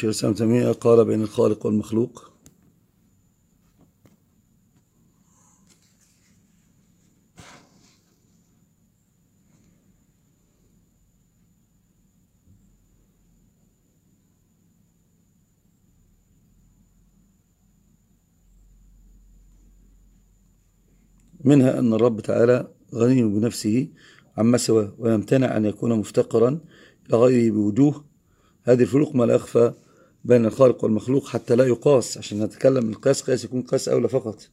شيخ الإسلام تيمية قال بين الخالق والمخلوق. منها أن الرب تعالى غني بنفسه عما سواه ويمتنع أن يكون مفتقرا إلى غيره بوجوه. هذه الفروق ما لا يخفى بين الخالق والمخلوق حتى لا يقاس عشان نتكلم القياس قياس يكون قياس أولى فقط.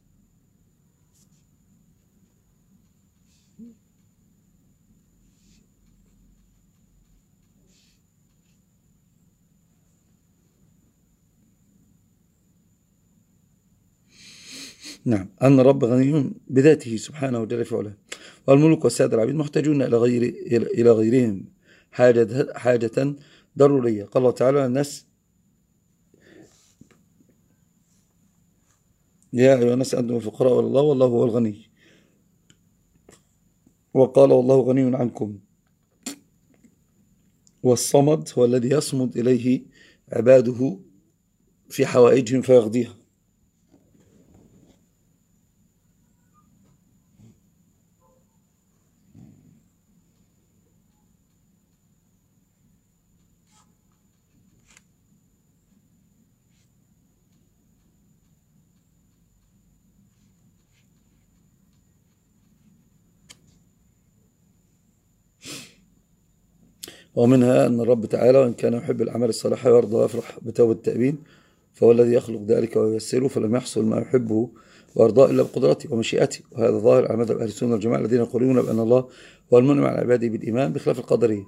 نعم أن الرب غني بذاته سبحانه في علاه والملوك والسادة العبيد محتاجون إلى غير إلى غيرهم. حاجة حاجة ضرورية. قال الله تعالى الناس يا أيها الناس أنتم الفقراء والله والله هو الغني. وقال والله غني عنكم. والصمد هو الذي يصمد إليه عباده في حوائجهم فيغضيها ومنها أن الرب تعالى وإن كان يحب الأعمال الصالحة ويرضى ويفرح بتوبة التأبين فهو الذي يخلق ذلك وييسره فلم يحصل ما يحبه ويرضاه إلا بقدرته ومشيئته. وهذا ظاهر على مذهب أهل السنة والجماعة الذين يقولون بأن الله هو المنعم على عباده بالإيمان بخلاف القدرية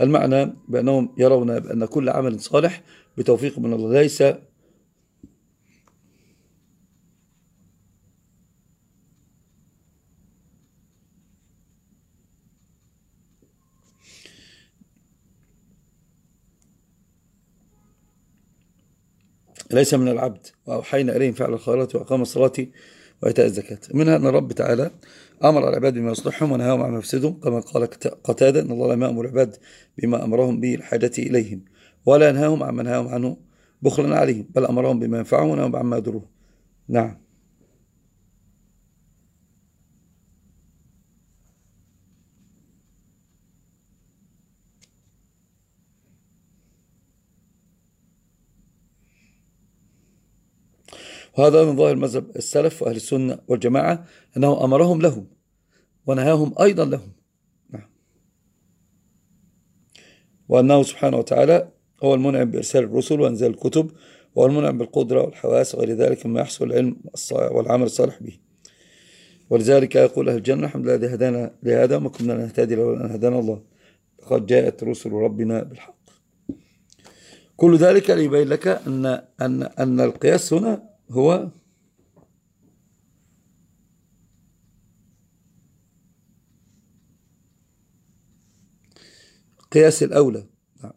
المعنى بأنهم يرون بأن كل عمل صالح بتوفيق من الله ليس ليس من العبد. وأوحينا إليهم فعل الخيرات وأقام الصلاة وإيتاء الزكاة. منها أن الرب تعالى أمر العباد بما يصلحهم ونهاهم عن مفسدهم كما قال قتادة أن الله لم يأمر العباد بما أمرهم به الحاجة إليهم ولا ينهاهم عما نهاهم عنه بخلا عليهم بل أمرهم بما ينفعهم ونهاهم عما يضرهم. نعم. وهذا من ظاهر مذهب السلف وأهل السنة والجماعة أنه أمرهم لهم ونهاهم أيضا لهم. نعم. وأنه سبحانه وتعالى هو المنعم بإرسال الرسل وأنزال الكتب وهو المنعم بالقدرة والحواس وغير ذلك مما يحصل العلم والعمل الصالح به. ولذلك يقول أهل الجنة الحمد لله هدانا لهذا وما كنا نهتدي لولا أن هدانا الله. لقد جاءت رسل ربنا بالحق. كل ذلك ليبين لك أن, أن, أن القياس هنا هو قياس الأولى.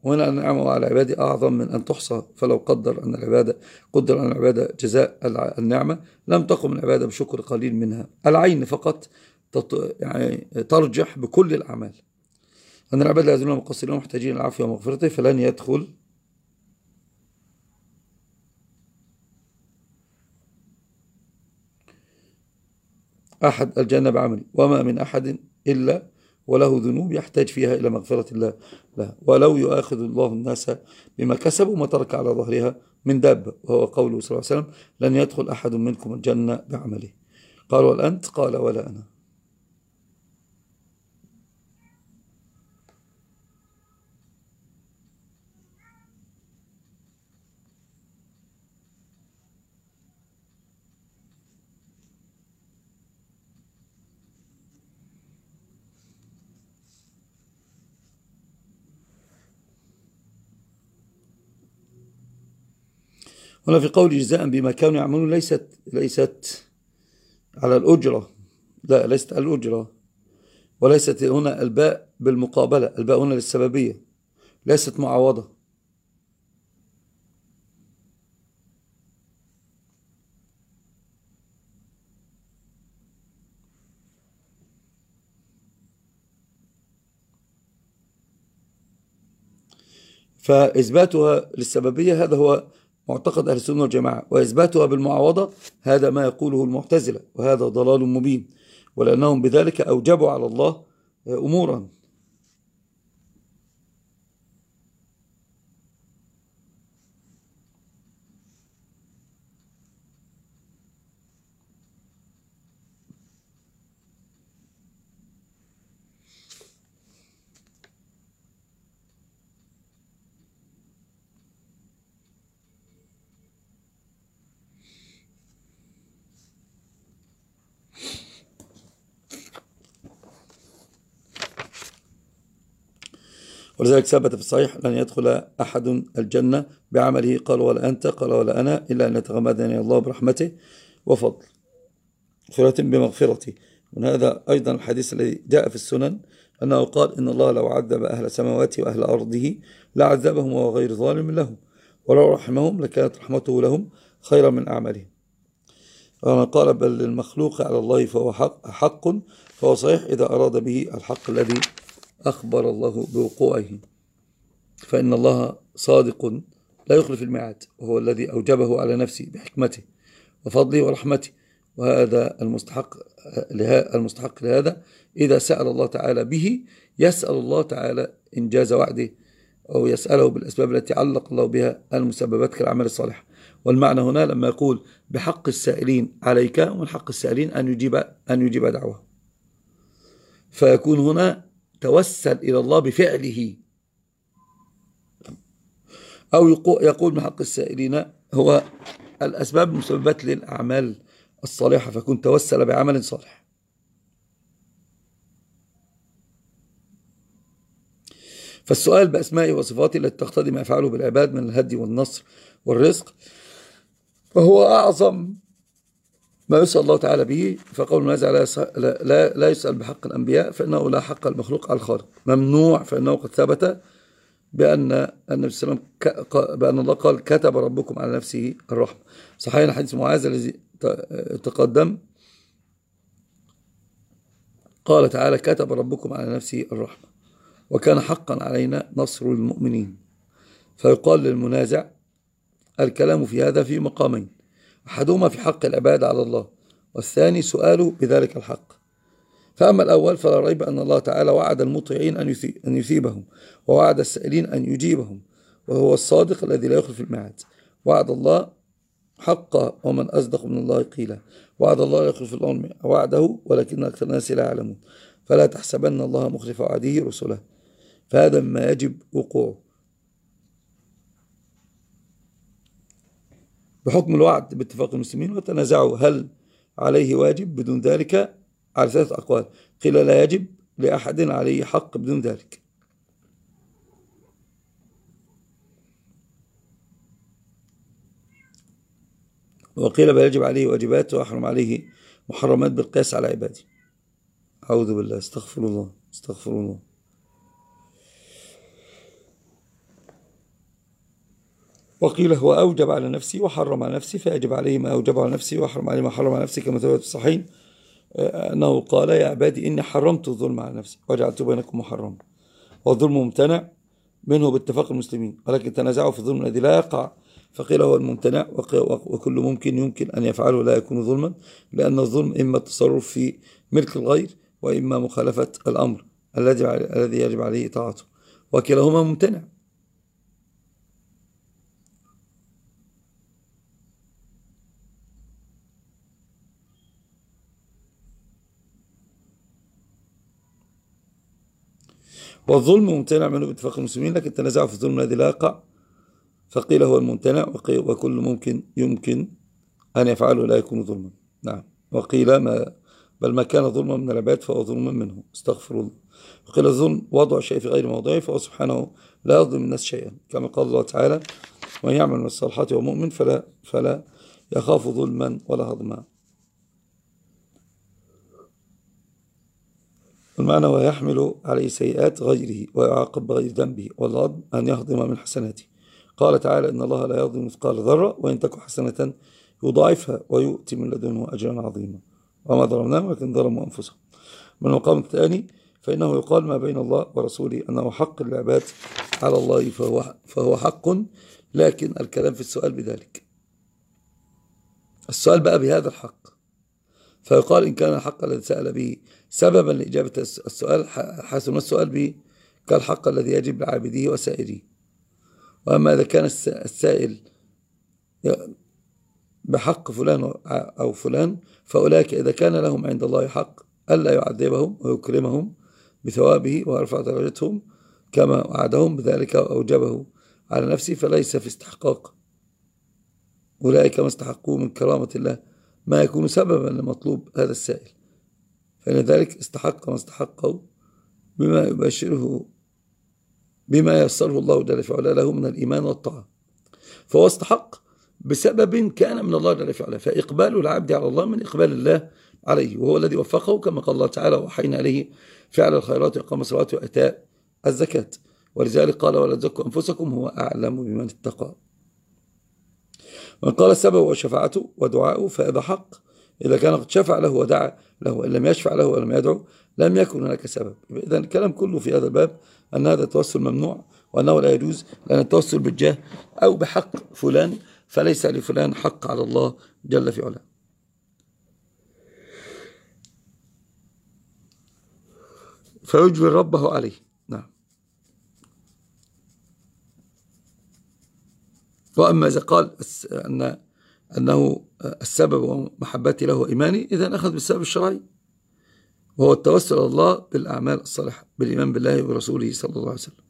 وهنا النعمة على عبادي أعظم من أن تحصى فلو قدر أن العبادة قدر أن العبادة جزاء النعمة لم تقم العبادة بشكر قليل منها. العين فقط يعني ترجح بكل الأعمال. أن العباد لا يزالون مقصرين محتاجين العافية ومغفرته فلن يدخل أحد الجنة بعمله وما من أحد إلا وله ذنوب يحتاج فيها إلى مغفرة الله له ولو يؤاخذ الله الناس بما كسبوا ما ترك على ظهرها من دابة. وهو قوله صلى الله عليه وسلم لن يدخل أحد منكم الجنة بعمله. قال والأنت قال ولا أنا. هنا في قول جزاء بما كانوا يعملون ليست ليست على الأجرة. لا ليست الأجرة. وليست هنا الباء بالمقابلة الباء هنا للسببية. ليست معوضة. فإثباتها للسببية هذا هو معتقد أهل السنة والجماعة وإثباتها بالمعاوضة هذا ما يقوله المعتزلة وهذا ضلال مبين ولأنهم بذلك أوجبوا على الله أمورا ولذلك ثبت في الصحيح لن يدخل أحد الجنة بعمله قال ولا أنت قال ولا أنا إلا أن يتغمدني الله برحمته وفضل فرة بمغفرته من هذا أيضا الحديث الذي جاء في السنن أنه قال إن الله لو عذب أهل سماواته وأهل أرضه لعذبهم وهو غير ظالم لهم ولو رحمهم لكانت رحمته لهم خيرا من أعمالهم. ومن قال بل المخلوق على الله فهو حق, حق فهو صحيح إذا أراد به الحق الذي أخبر الله بوقوعه. فإن الله صادق لا يخلف الميعاد وهو الذي أوجبه على نفسه بحكمته وفضله ورحمته. وهذا المستحق المستحق لهذا إذا سأل الله تعالى به يسأل الله تعالى إنجاز وعده أو يسأله بالأسباب التي علق الله بها المسببات كالعمل الصالح والمعنى هنا لما يقول بحق السائلين عليك ومن حق السائلين أن يجيب, أن يجيب دعوة. فيكون هنا توسل إلى الله بفعله. أو يقول من حق السائلين هو الأسباب المسببات للأعمال الصالحة فكنت توسل بعمل صالح. فالسؤال بأسمائه وصفاته التي تقتضي ما يفعله بالعباد من الهدي والنصر والرزق فهو أعظم ما يسأل الله تعالى به فقول المنازع لا, لا, لا يسأل بحق الأنبياء فإنه لا حق المخلوق على الخالق. ممنوع فإنه قد ثبت بأن النبي صلى الله عليه وسلم بأن الله قال كتب ربكم على نفسه الرحمة. صحيح حديث معاذ الذي تقدم. قال تعالى كتب ربكم على نفسه الرحمة. وكان حقا علينا نصر المؤمنين. فيقال للمنازع الكلام في هذا في مقامين. أحدهما في حق العباد على الله والثاني سؤاله بذلك الحق. فأما الأول فلا ريب أن الله تعالى وعد المطيعين أن يثيبهم ووعد السائلين أن يجيبهم وهو الصادق الذي لا يخلف الميعاد. وعد الله حقا ومن أصدق من الله قيلا. وعد الله لا يخلف الله وعده ولكن أكثر الناس لا يعلمون. فلا تحسبن الله مخلف وعده رسله. فهذا ما يجب وقوعه. بحكم الوعد باتفاق المسلمين وتنازعوا هل عليه واجب بدون ذلك؟ على ثلاثة أقوال. قيل لا يجب لأحد عليه حق بدون ذلك. وقيل بل يجب عليه واجبات وأحرم عليه محرمات بالقياس على عباده. أعوذ بالله. استغفر الله. استغفر الله. وقيل هو أوجب على نفسه وحرم على نفسه فيجب عليه ما أوجب على نفسه وحرم عليه ما حرم على نفسه كما ثبت في الصحيحين آه، أنه قال يا عبادي إني حرمت الظلم على نفسي وجعلت بينكم محرما. والظلم ممتنع منه باتفاق المسلمين ولكن تنازعوا في الظلم الذي لا يقع. فقيل هو الممتنع وكل ممكن يمكن أن يفعله لا يكون ظلما لأن الظلم إما التصرف في ملك الغير وإما مخالفة الأمر الذي يجب عليه طاعته وكلاهما ممتنع. والظلم ممتنع منه باتفاق المسلمين لكن تنازعوا في الظلم الذي لا يقع. فقيل هو الممتنع وكل ممكن يمكن أن يفعله لا يكون ظلما. نعم. وقيل ما بل ما كان ظلما من العباد فهو ظلم منه. استغفر الله. وقيل الظلم وضع شيء في غير موضعه فهو سبحانه لا يظلم الناس شيئا. كما قال الله تعالى ومن يعمل من الصالحات ومؤمن فلا, فلا يخاف ظلما ولا هضما. المعنى ويحمل عليه سيئات غيره ويعاقب بغير ذنبه والغض أن يهضم من حسناته. قال تعالى إن الله لا يظلم مثقال ذرة وإن تك حسنة يضاعفها ويؤتي من لدنه أجرا عظيما. وما ظلمناهم ولكن ظلموا أنفسهم. من المقام الثاني فإنه يقال ما بين الله ورسوله أنه حق للعباد على الله فهو, فهو حق لكن الكلام في السؤال بذلك. السؤال بقى بهذا الحق. فيقال إن كان الحق الذي سأل به سببا لإجابة السؤال حسن السؤال به كالحق الذي يجب لعابده وسائره. وأما إذا كان السائل بحق فلان أو فلان فأولئك إذا كان لهم عند الله حق ألا يعذبهم ويكرمهم بثوابه ويرفع درجتهم كما وعدهم بذلك وأوجبه على نفسه فليس في استحقاق. أولئك ما استحقوا من كرامة الله ما يكون سببا لمطلوب هذا السائل. فإن ذلك استحق ما استحقه بما يباشره بما يسره الله جل وعلا له من الإيمان والطاعة. فهو استحق بسبب كان من الله جل وعلا فإقبال العبد على الله من إقبال الله عليه وهو الذي وفقه كما قال الله تعالى وحينا عليه فعل الخيرات وإقام الصلاة وإيتاء الزكاة ولذلك قال ولا تزكوا أنفسكم هو أعلم بمن اتقى من قال السبب وشفاعته ودعاءه فهذا حق إذا كان قد شفع له ودعا له إن لم يشفع له ولم يدعو لم يكن هناك سبب. إذا الكلام كله في هذا الباب أن هذا التوسل ممنوع وأنه لا يجوز لأن التوسل بالجاه أو بحق فلان فليس لفلان حق على الله جل في علاه. فيجبر ربه عليه نعم وأما إذا قال أن أنه السبب محبتي له وإيماني إذا أخذ بالسبب الشرعي. وهو التوسل الله بالأعمال الصالحة بالإيمان بالله ورسوله صلى الله عليه وسلم.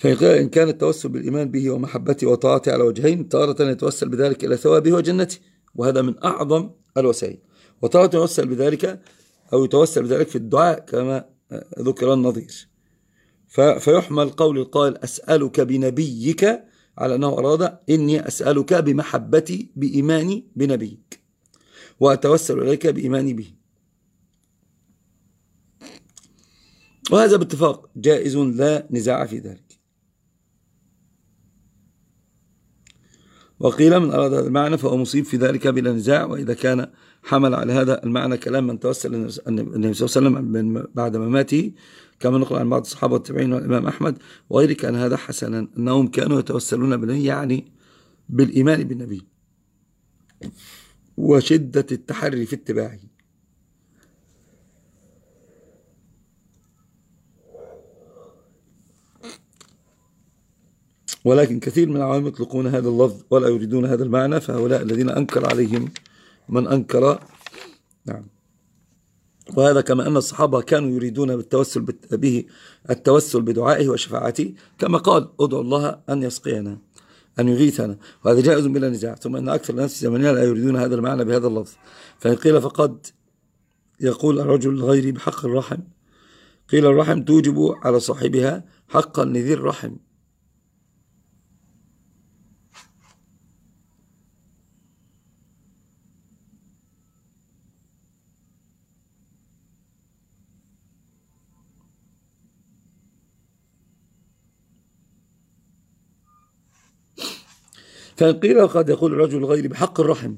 فإن كان التوسل بالإيمان به ومحبته وطاعته على وجهين تارة يتوسل بذلك إلى ثوابه وجنته. وهذا من أعظم الوسائل. وتارة يتوسل بذلك أو يتوسل بذلك في الدعاء كما ذكر النظير. فيحمل قول القائل أسألك بنبيك. على أنه أراد إني أسألك بمحبتي بإيماني بنبيك. وأتوسل إليك بإيماني به. وهذا باتفاق جائز لا نزاع في ذلك. وقيل من أراد هذا المعنى فهو مصيب في ذلك بلا نزاع وإذا كان حمل على هذا المعنى كلام من توسل النبي صلى الله عليه وسلم بعد مماته كما نقل عن بعض الصحابة والتابعين والإمام أحمد وغيره كان هذا حسنا أنهم كانوا يتوسلون بالنبي يعني بالإيمان بالنبي. وشدة التحري في اتباعه. ولكن كثير من العوام يطلقون هذا اللفظ ولا يريدون هذا المعنى فهؤلاء الذين أنكر عليهم من أنكر. نعم. وهذا كما أن الصحابة كانوا يريدون بالتوسل به التوسل بدعائه وشفاعته كما قال ادعو الله أن يسقينا أن يغيثنا. وهذا جائز بلا نزاع ثم أن أكثر الناس في زمننا لا يريدون هذا المعنى بهذا اللفظ. فإن قيل فقد يقول الرجل الغيري بحق الرحم قيل الرحم توجب على صاحبها حقا لذي الرحم. فقيل قد يقول الرجل الغير بحق الرحم.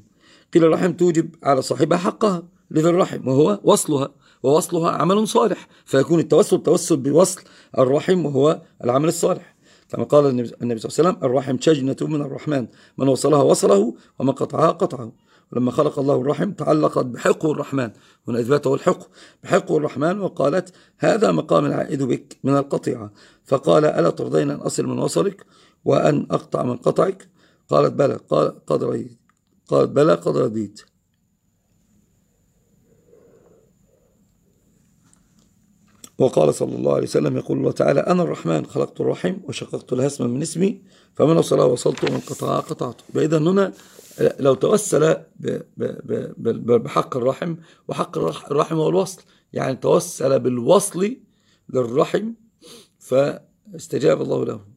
قيل الرحم توجب على صاحبها حقها لذي الرحم وهو وصلها ووصلها عمل صالح. فيكون التوسل التوسل بوصل الرحم وهو العمل الصالح. كما قال النبي صلى الله عليه وسلم الرحم شجنة من الرحمن. من وصلها وصله ومن قطعها قطعه. ولما خلق الله الرحم تعلقت بحقه الرحمن. هنا إثباته الحق بحقه الرحمن وقالت هذا مقام العائد بك من القطيعة. فقال ألا ترضين أن أصل من وصلك وأن أقطع من قطعك؟ قالت بلى قال قد رأيت قالت بلى قد رضيت وقال صلى الله عليه وسلم يقول الله تعالى أنا الرحمن خلقت الرحم وشققت لها اسما من اسمي فمن وصلها وصلت ومن قطعها قطعته فإذا هنا لو توسل بحق الرحم وحق الرحم هو الوصل. يعني توسل بالوصل للرحم فاستجاب الله له.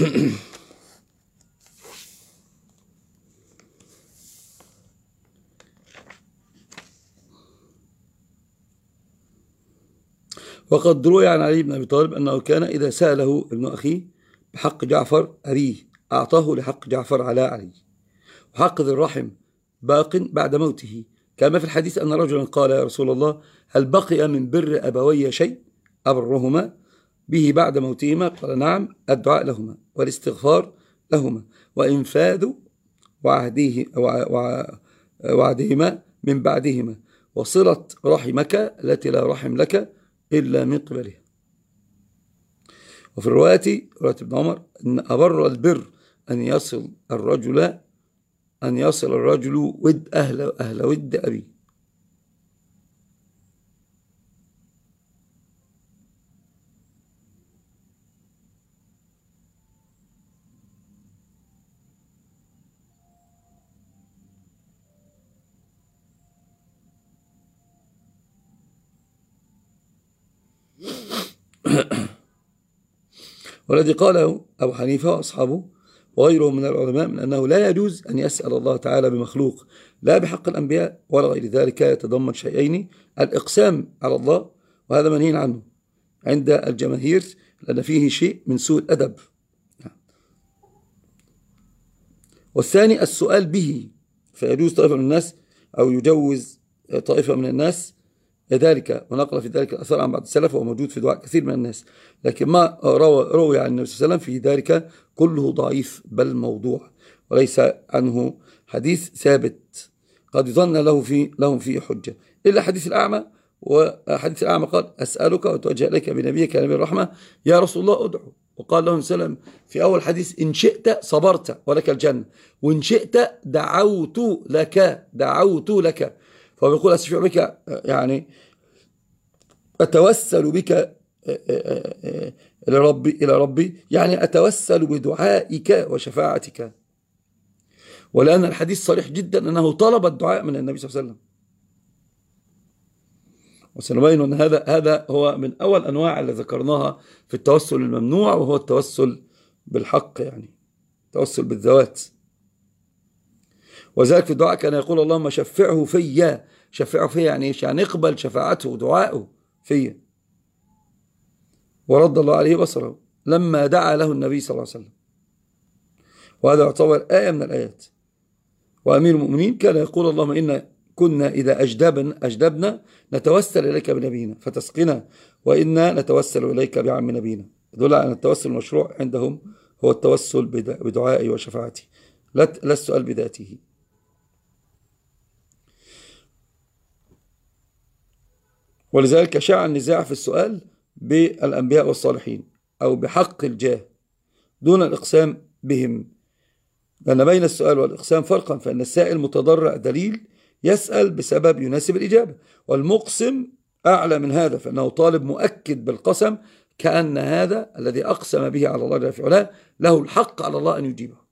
وقد روي عن علي بن أبي طالب أنه كان إذا سأله ابن أخيه بحق جعفر أبيه أعطاه لحق جعفر على علي. وحق ذي الرحم باق بعد موته. كما في الحديث أن رجلا قال يا رسول الله هل بقي من بر أبوي شيء؟ أبرهما؟ به بعد موتهما قال نعم الدعاء لهما والاستغفار لهما وإنفاذ وعهده وعهدهما من بعدهما. وصلة رحمك التي لا رحم لك إلا من قبلها. وفي الرواية رواية ابن عمر أن أبر البر أن يصل الرجل أن يصل الرجل ود أهل, أهل ود أبيه. والذي قاله أبو حنيفة وأصحابه وغيره من العلماء من أنه لا يجوز أن يسأل الله تعالى بمخلوق لا بحق الأنبياء ولا غير ذلك يتضمن شيئين الإقسام على الله وهذا منهي عنه عند الجماهير لأن فيه شيء من سوء الأدب. والثاني السؤال به فيجوز طائفة من الناس أو يجوز طائفة من الناس ذلك ونقل في ذلك الأثار عن بعض السلف وهو موجود في دعاء كثير من الناس. لكن ما روى, روي عن النبي صلى الله عليه وسلم في ذلك كله ضعيف بل موضوع وليس عنه حديث ثابت. قد يظن له في لهم فيه حجة. إلا حديث الأعمى وحديث الأعمى قال أسألك وأتوجه إليك بنبيك نبي الرحمة يا رسول الله أدعو. وقال له وسلم في أول حديث إن شئت صبرت ولك الجنة وإن شئت دعوت لك دعوت لك. فهو يقول أستشفع بك يعني أتوسل بك إلى ربي إلى ربي يعني أتوسل بدعائك وشفاعتك. ولأن الحديث صريح جدا أنه طلب الدعاء من النبي صلى الله عليه وسلم. وسنبين أن هذا هذا هو من أول أنواع اللي ذكرناها في التوسل الممنوع وهو التوسل بالحق يعني التوسل بالذوات. وذلك في الدعاء كان يقول اللهم شفعه فيا. شفعه فيا يعني إيش؟ يعني اقبل شفاعته ودعائه فيا. ورد الله عليه بصره لما دعا له النبي صلى الله عليه وسلم. وهذا يعتبر آية من الآيات. وأمير المؤمنين كان يقول اللهم إن كنا إذا أجدبنا, أجدبنا نتوسل إليك بنبينا فتسقنا وإنا نتوسل إليك بعم نبينا. يدل على أن التوسل المشروع عندهم هو التوسل بدعائي وشفاعتي. لا السؤال بذاته ولذلك شاع النزاع في السؤال بالأنبياء والصالحين أو بحق الجاه دون الإقسام بهم. لأن بين السؤال والإقسام فرقا فإن السائل متضرع دليل يسأل بسبب يناسب الإجابة. والمقسم أعلى من هذا فإنه طالب مؤكد بالقسم كأن هذا الذي أقسم به على الله جل في علاه له الحق على الله أن يجيبه.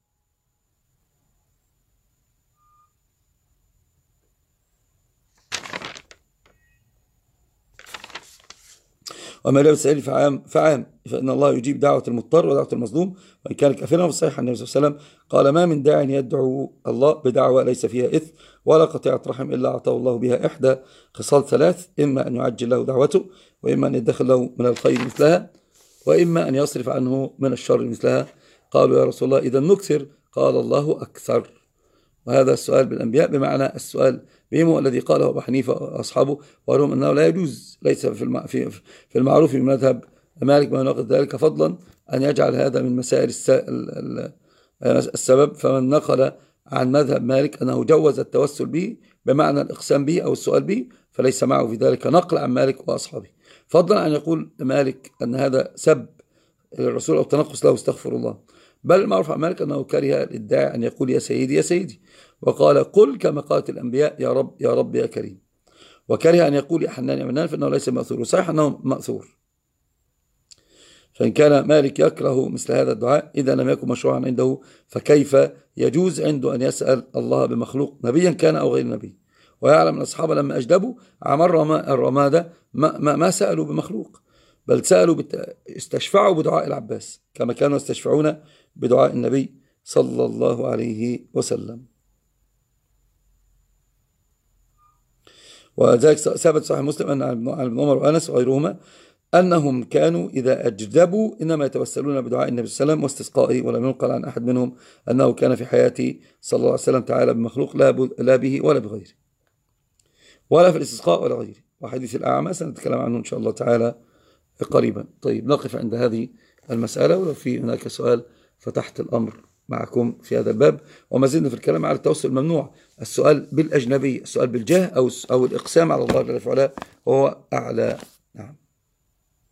وما لا يسأل فعام فعام فإن الله يجيب دعوة المضطر ودعوة المظلوم وإن كان كافرا في الصحيح النبي صلى الله عليه وسلم قال ما من داع يدعو الله بدعوة ليس فيها إثم ولا قطيعة رحم إلا أعطاه الله بها إحدى خصال ثلاث إما أن يعجل له دعوته وإما أن يدخل له من الخير مثلها وإما أن يصرف عنه من الشر مثلها. قالوا يا رسول الله إذا نكثر قال الله أكثر. وهذا السؤال بالأنبياء بمعنى السؤال بهم الذي قاله أبو حنيفة وأصحابه وقالوا أنه لا يجوز ليس في في المعروف من مذهب مالك ما يناقض ذلك فضلا أن يجعل هذا من مسائل السبب فمن نقل عن مذهب مالك أنه جوز التوسل به بمعنى الإقسام به أو السؤال به فليس معه في ذلك نقل عن مالك وأصحابه. فضلا أن يقول مالك أن هذا سب للرسول أو تنقص له استغفر الله. بل المعروف عن مالك أنه كره الادعاء أن يقول يا سيدي يا سيدي. وقال قل كما قالت الأنبياء يا رب يا رب يا كريم. وكره أن يقول يا حنان يا منان فإنه ليس مأثور. وصحيح أنه مأثور. فإن كان مالك يكره مثل هذا الدعاء إذا لم يكن مشروعا عنده فكيف يجوز عنده أن يسأل الله بمخلوق نبيا كان أو غير نبي؟ ويعلم أن الأصحاب لما أجدبوا عمر الرمادة ما, ما, ما سألوا بمخلوق. بل سألوا استشفعوا بدعاء العباس كما كانوا يستشفعون بدعاء النبي صلى الله عليه وسلم. وذلك ثبت صحيح مسلم أن عن ابن عمر وأنس وغيرهما أنهم كانوا إذا أجدبوا إنما يتوسلون بدعاء النبي صلى الله عليه وسلم واستسقائه ولم ينقل عن أحد منهم أنه كان في حياته صلى الله عليه وسلم تعالى بمخلوق لا به ولا بغيره ولا في الاستسقاء ولا غيره. وحديث الأعمى سنتكلم عنه إن شاء الله تعالى قريبا. طيب نقف عند هذه المسألة ولو في هناك سؤال فتحت الأمر معكم في هذا الباب. وما زلنا في الكلام على التوسل الممنوع. السؤال بالأجنبي السؤال بالجاه أو, أو الإقسام على الله جل وعلا هو أعلى